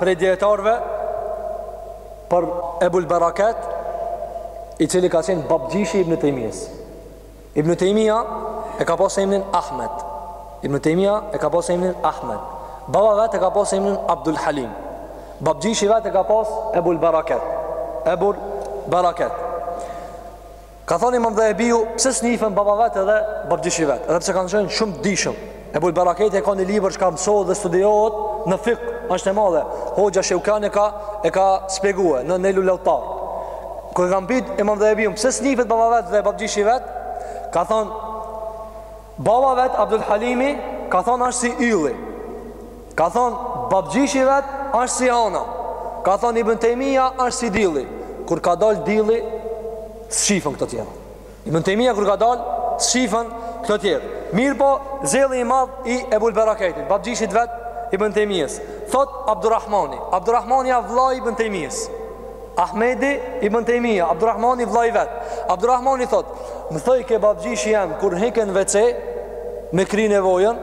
prej dijetarve, për Ebul Baraket, i cili ka qenë babgjishi Ibn Tejmijës. Ibn Tejmija e ka posë emnin Ahmet. Ibn Tejmija e ka posë emnin Ahmet. Baba vetë e ka posë emnin Abdul Halim. Babgjishi vetë e ka posë Ebul Baraket. Ebul Baraket. Ka thonë Imam Dhehebiu, pse s'njifen baba vet edhe babgjyshi vet, edhe pse kanë qenë shumë të dijshëm. Ebul Baraketi e ka një libër që ka mësohet dhe studiohet në fikh, asht e madhe. Hoxha Sheukani ka e ka shpjegue në Nejlul Eutar. Kur e kanë pyet Imam Dhehebiun, pse s'njifet baba vet dhe babgjyshi vet, ka thonë Baba vet Abdul Halimi ka thonë asht si ylli ka thonë babgjishi vet asht si hana ka thonë Ibn Tejmija asht si dilli kur ka dal dilli s'shifen këto tjera Ibn Tejmija kur ka dal s'shifen këto tjera mirëpo zelli i madh i Ebul Baraketit babgjishit vet Ibn Tejmijes thot Abdurrahmani Abdurrahmani a vllai Ibn Tejmijes Ahmedi ibn Tejmija, Abdurrahmani vëllai i vet. Abdurrahmani thot, më thojke babgjishi jem kur hike n'WC me kri nevojën,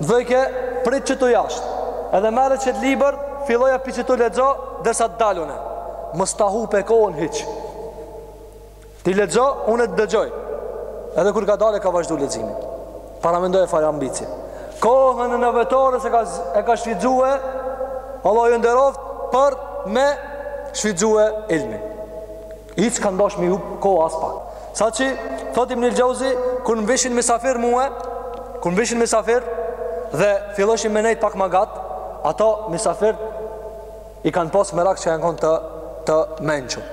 më thojke prit qetu jashtë. Edhe merre qet libër, filloja pi qetu lexo derisa të dal un. Mos ta hupe kohën hiç. Ti lexo, unë të dëgjoj. Edhe kur ka dalë ka vazhdu leximin. Paramendoje çfarë ambicie. Kohën e nevojtores e ka, e ka shfrytëzue, Allah ju nderoft për me shfrytëzue ilmin. Hiç s'ka dash me hup kohë as pak. Saqë thot Ibnul Xheuzi, kur m'vishin mysafir mue, kur m'vishin mysafir dhe filloshin me nejt pak ma gjat, ato mysafir i kanë pas merak që janë kon të të mençur.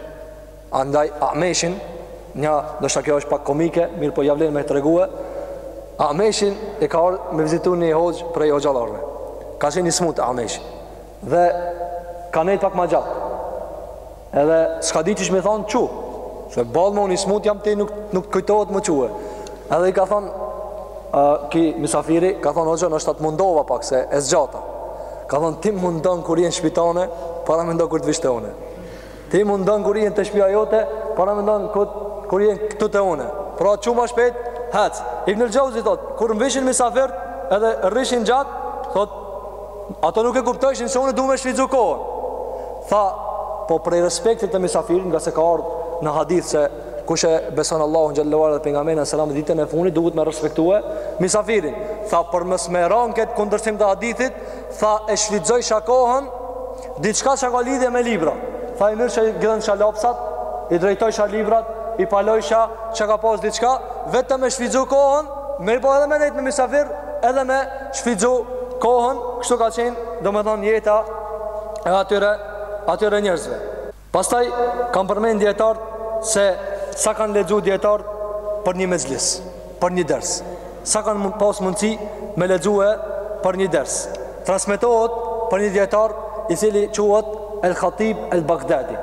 Andaj Ameshin, një, ndoshta kjo është pak komike, mirëpo ja vlen me tregue, Ameshin e ka ardh me vizitu një hoxh prej hoxhallarëve. Ka qenë i smut Ameshi. Dhe ka nejt pak ma gjatë. Edhe s'ka ditë qysh me thon çu. Se ballë më unë i smut jam ti nuk nuk kujtohet me çue. Edhe i ka thon uh, ky misafiri, ka thon hoxhë, ndoshta të mundova pak se e zgjata. Ka thon ti mundon kur je në shpi tane, paramendo kur të vish te unë. Ti mundon kur jen te shpia jote, paramendo kur jen këtu te une. Pra çu ma shpejt, hec. Ibnul Xheuzi thot, kur më vishin misafir, edhe rrishin gjatë, thot, ato nuk e kuptojshin se une du me shfrytzu kohën. Tha, po prej respektit të misafirit, ngase ka ardhë në hadith se kush e beson Allahun xhel-le ve ala dhe Pejgamberin alejhi selam, ditën e funit, duhet me respektue misafirin. Tha, për mos me ra n'këtë kundërshtim të hadithit, Tha, e shfrytëzojsha kohën, diçka që ka lidhje me libra. Tha, i mirrsha i gdhensha lapsat, i drejtojsha librat, i palojsha çka ka pas diçka, vetëm me shfrytëzu kohën, me i bo edhe me nejtë me misafir, edhe me shfrytëzu kohën, kështu ka qenë, domethënë, jeta e atyre, atyre njerëzve. Pastaj kanë përmend dijetarët se sa kanë lexu dijetarët për një mexhlis, për një ders. Sa kanë pas mundësi me lexue për një ders. Transmetohet për një dijetar i cili quhet El Hatib El Baghdadi.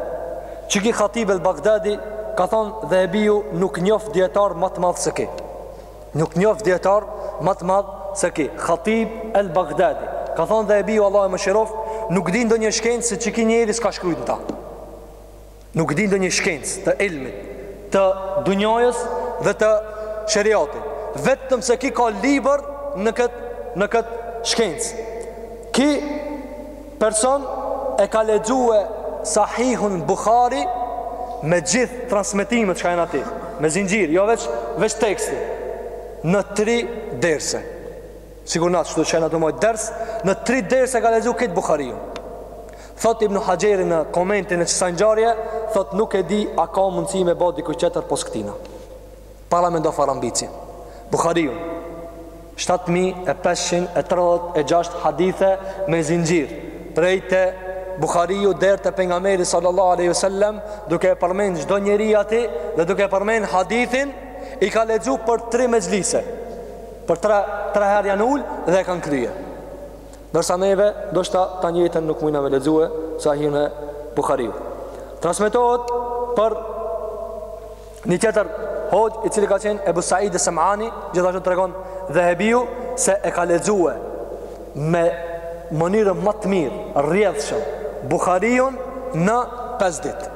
Qiki Hatib El Baghdadi ka thonë Dhehebiu nuk njof dijetar ma të madh se ki. Nuk njof dijetar ma të madh se ki, Hatib El Baghdadi. Ka thonë Dhehebiu Allahu e mëshiroftë, nuk di ndonjë shkencë se qiki njeri s'ka shkrujt në ta. Nuk di ndonjë shkencë të ilmit, të dunjasë dhe të sheriatit. Vetëm se ki ka libër në këtë në këtë shkencë. Ki Person e ka lexue Sahihun Buhari me gjithë transmetimet çka janë ati, me zinxhir, jo veç, veç teksti, në tri derse. Sikur na tash tu çka jena tu majt ders, në tri derse e ka lexu krejt Buhariun. Thotë Ibn Haxheri në komentin e qësaj ngjarje, thotë nuk e di a ka mundësi me bo dikush tjetër pos këtina. Paramendo farë ambicie Buhariu 7536 hadithe me zinxhir prej te Buhariu deri te pejgamberi sallallahu alejhi ve selem duke e përmend çdo njeri aty dhe duke përmend hadithin i ka lexu për 3 mexhlise për 3 3 herë janë ul dhe e kanë krye ndërsa neve ndoshta tanë jetën nuk mujna me lexue sahihin e Buhariut transmetohet për Një tjetër hoxhë i cili ka qenë Ebu Said es Semani, gjithashtu tregon Dhehebiu se e ka lexue me mënyrën ma të mirë, rrjedhshëm, Buhariun në 5 ditë.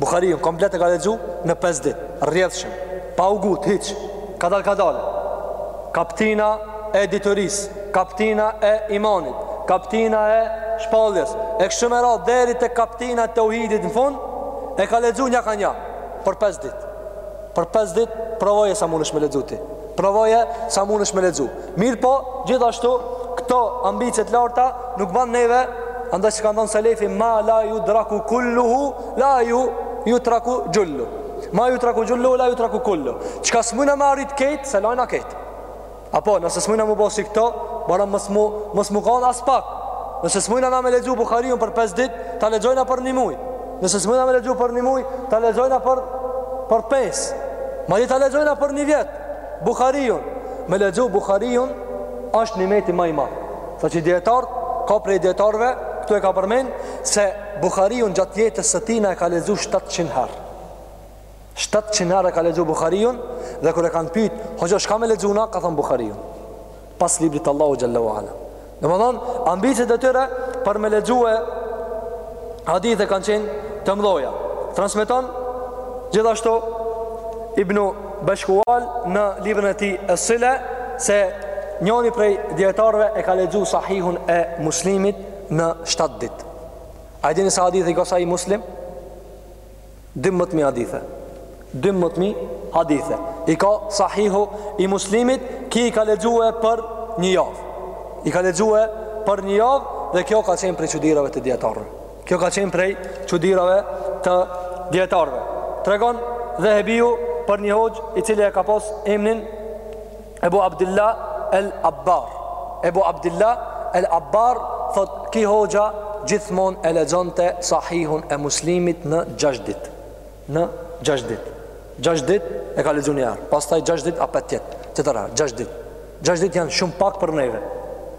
Buhariun, komplet e ka lexu në 5 ditë, rrjedhshëm, pa u ngut hiç, kadal, kadal, kaptina e diturisë, kaptina e imanit, kaptina e shpalljes, e kështu me radhë deri te kaptina e teuhidit në fund, e ka lexu nja ka nja. për 5 ditë. Për 5 ditë provoje sa mundesh me lexu ti. Provoje sa mundesh me lexu. Mirëpo, gjithashtu këto ambicie të larta nuk ban neve, andaj si kanë thonë selefi, ma la judraku kulluhu, la ju jutraku xhulluhu. Ma jutraku xhulluhu, la jutraku kulluhu. Çka s'muna me arrit krejt, s'e lojna krejt. Apo, nëse s'mujna mu bo si këto, bare mos mu, mos mu kanë as pak. Nëse s'mujna na me lexu Bukhariun për 5 dit, ta lexojna për një muj. Nëse s'mujna me lexu për një muj, ta lexojna për, për 5. Madje ta lexojna për një vjet, Bukhariun. Me lexu Bukhariun, është nimeti ma i madh. Saqë dijetarët, ka prej dijetarëve, këtu e ka përmen, se Bukhariun gjatë jetës së tina e ka lexu 700 herë. 700 herë e ka lexu Buhariun dhe kur e kanë pyet, "Hoxha, çka me lexu na?" ka thanë Buhariun. Pas librit t'Allahu xhelle ve ala. Domthon, ambiciet e tyre për me lexue hadithe kanë qenë të mëdha. Transmeton gjithashtu Ibn Bashkual në librin e tij As-Sila se njoni prej dijetarëve e ka lexu Sahihun e Muslimit në 7 ditë. A dini sa hadithe ka Sahih Muslim? dymbëdhjetë mijë hadithe dymbëdhjetë mijë hadithe i ka sahihu i muslimit ki i ka lexue për një javë i ka lexue për një javë dhe kjo ka qenë prej çuditërave të dijetarëve kjo ka qenë prej çuditërave të dijetarëve tregon Dhehebiu për një hoxh i cili e ka pas emnin Ebu Abdilla El Abbar Ebu Abdilla El Abbar thot ki hoxha gjithmon e lexonte sahihun e muslimit në 6 dit në 6 dit 6 dit e ka lexu njëherë pastaj 6 dit apet tjetër herë 6 dit 6 dit janë shumë pak për neve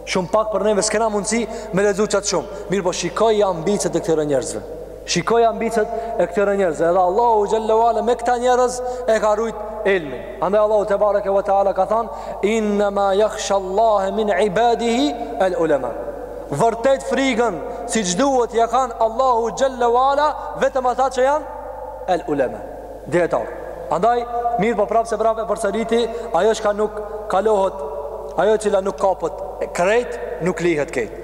shumë pak për neve s'kena mundësi me lexu qatë shumë mirëpo shikoj ambicet e këtyre njerëzve Shikoj ambicet e këtyre njerëzve Edhe Allahu xhelle ve ala me këta njerëz e ka rujt ilmin Andaj Allahu tebareke ve teala ka than Inna ma jakhsh Allahe min ibadihi el ulema Vërtet frigën siç duhet ja kan Allahu xhelle ve ala Vetëm ata që janë el ulema Dijetarë Andaj mirëpo prapë se prapë e përsëriti Ajo çka nuk kalohet Ajo cila nuk kapet krejt nuk lihet krejt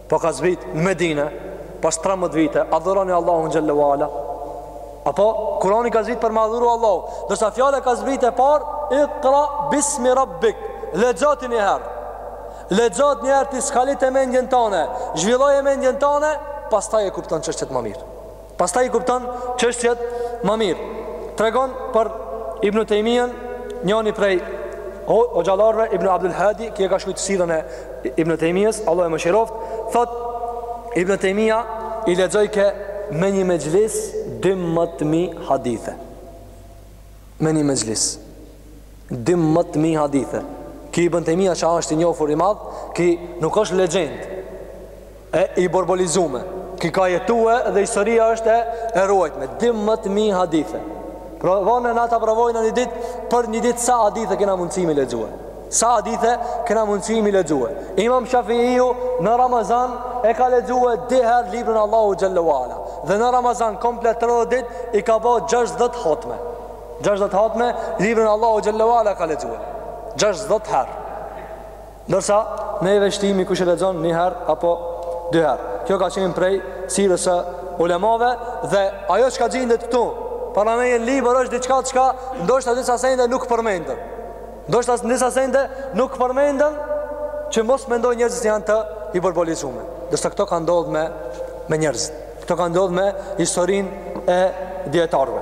Po ka zbrit në Medine, pas 13 vite, adhuroni Allahun xhelle ve ala. Apo Kurani ka zbrit për me adhuru Allahu, ndërsa fjala ka zbrit e parë Iqra bismi rabbik. Lexo ti një herë. Lexo ti një herë ti skalit e mendjen tane, zhvilloj e mendjen tane, pastaj e kupton çështjet ma mirë. Pastaj i kupton çështjet ma mirë. Tregon për Ibn Taymiyan, njoni prej hoxhallarëve Ibn Abdul Hadi, që e ka shkrujt sirën e Ibn Taymiyas, Allahu e mëshiroft, thot Ibn Taymiya i lexoi ke me një mexhlis 12000 hadithe. Me një mexhlis 12000 hadithe. Ki Ibn Taymiya që është i njofur i madh, ki nuk është legjendë. E hiperbolizume Ky ka jetue dhe historia është e, e ruajtme Dymbëdhjetë mijë hadithe Provone nata provojnë në një dit Për një dit sa hadithe kena mundësi me lexue Sa hadithe kena mundësi me lexue Imam Shafiiju në Ramazan E ka lexue dy her librën Allahu xhelle ue ala Dhe në Ramazan komplet tridhet dit I ka bo 60 hatme 60 hatme librën Allahu xhelle ue ala ka lexue 60 herë Ndërsa, ne i veshtirë kush e lexon një herë apo dy herë. Kjo ka qenë prej sirës së ulemave dhe ajo çka gjendet këtu, para ne një libër është diçka çka ndoshta disa sende nuk përmenden. Ndoshta disa sende nuk përmenden që mos mendojnë njerëzit se janë të hiperbolizume. Ndërsa këto kanë ndodh me me njerëz. Këto kanë ndodh me historinë e dietarëve.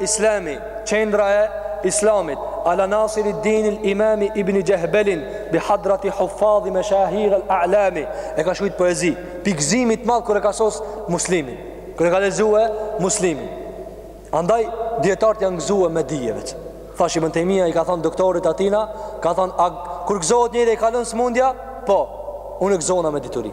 Islami, qendra e Islamit, ala Nasiriddin al-Imami ibn Jahbalin bi hadrati huffadhi mashahir al-a'lami, e ka shkruajt poezi. Pi gëzimit madh kur e ka sos Muslimin, kur e ka lexue Muslimin. Andaj dietart janë gëzue me dije vetë. Thash Ibn Taymija i ka thënë doktorit të tina, ka thënë a kur gëzohet njëri e ka lënë smundja? Po. Unë gëzona me dituri.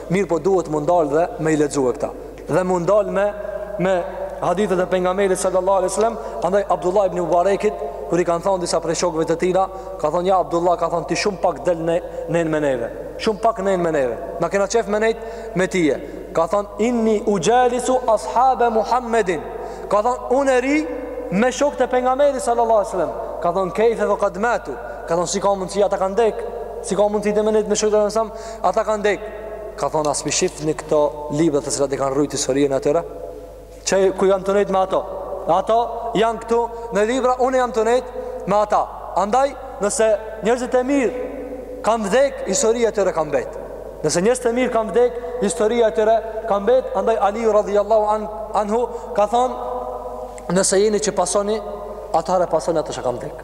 Mirëpo duhet m'u ndalë dhe me i lexue këta Dhe m'u ndalë me, me hadithet e pejgamerit sallallahu alai sallam Andaj Abdullah ibn Mubarekit Kur i kanë thonë disa prej shokve të tina Ka thonë ja Abdullah ka thonë ti shumë pak del nen me neve Shumë pak nen me neve Na kena qef me nejt me tije Ka thonë inni uxhalisu ashabe Muhammedin Ka thonë unë rri me shokët e pejgamerit sallallahu alai sallam Ka thonë kejfe ve kad matu Ka thonë si ka mundësi ata kanë dek Si ka mundësi ti me nejt me shokët e pejgamerit ata kanë dek. Ka thonë a s'më shifni në këto libra të cilat e kanë rrujt historinë e tyre, qe ku jam tu nejtë me ato. Ato janë këtu në libra, unë jam tu nejtë me ata. Andaj, nëse njërzit e mirë kanë vdek, historia e tyre ka mbetë. Nëse njërzit e mirë kanë vdek, historia e tyre ka mbetë. Andaj, Aliu radhiallahu an, anhu ka thonë, nëse jeni që pasoni, atëherë pasoni atë që kanë vdek.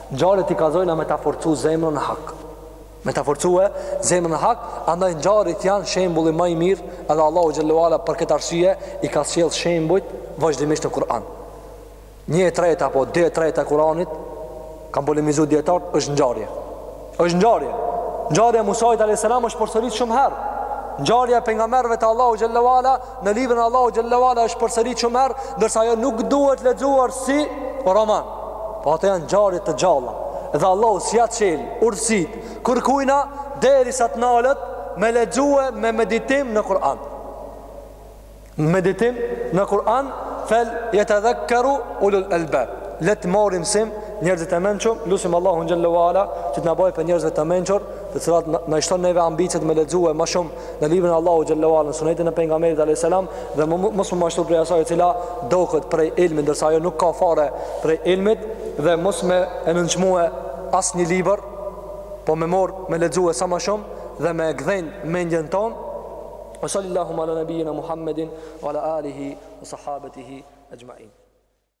Ngjarjet ti kallzojna me ta forcu zemrën në hak. Me ta forcue zemrën në hak, andaj ngjarjet janë shembulli ma i mirë, edhe Allahu xhallahu ala për këtë arsye i ka sjell shembujt vazhdimisht në Kur'an. Një e tretë apo dy e treta e Kur'anit kanë polemizu dijetarët është ngjarje. Është ngjarje. Ngjarja e Musait alayhis salam është përsërit shumë herë. Ngjarja e pejgamberëve të Allahu xhallahu ala Në librin Allahu xhallahu ala është përsërit shumë herë, ndërsa ajo nuk duhet lexuar si roman. Po ato janë ngjarje të gjalla. Dhe Allahu s'ia çel urtësitë kurkujna derisa të nalet me lexue me meditim në Kur'an. Meditim në Kur'an fel yatadhakkaru ulul albab. Le të marrin mësim njerëzit e mençur, lusim Allahun xhallahu ala që të na bëjë prej njerëzve të mençur, të cilat na i shton neve ambiciet me lexue ma shumë në librin e Allahut xhalla ua ala sunetin e pejgamberit alejhi selam dhe mos m'u mashtru prej asaj e cila doket prej ilmit ndërsa ajo nuk ka fare prej ilmit dhe mos me e nënçmue asnjë libër po me marr me lexue sa ma shumë dhe me gdhen mendjen tonë ua sal-li Allahumme ala nabiyina muhammedin wa ala alihi wa sahabatihi ajma'in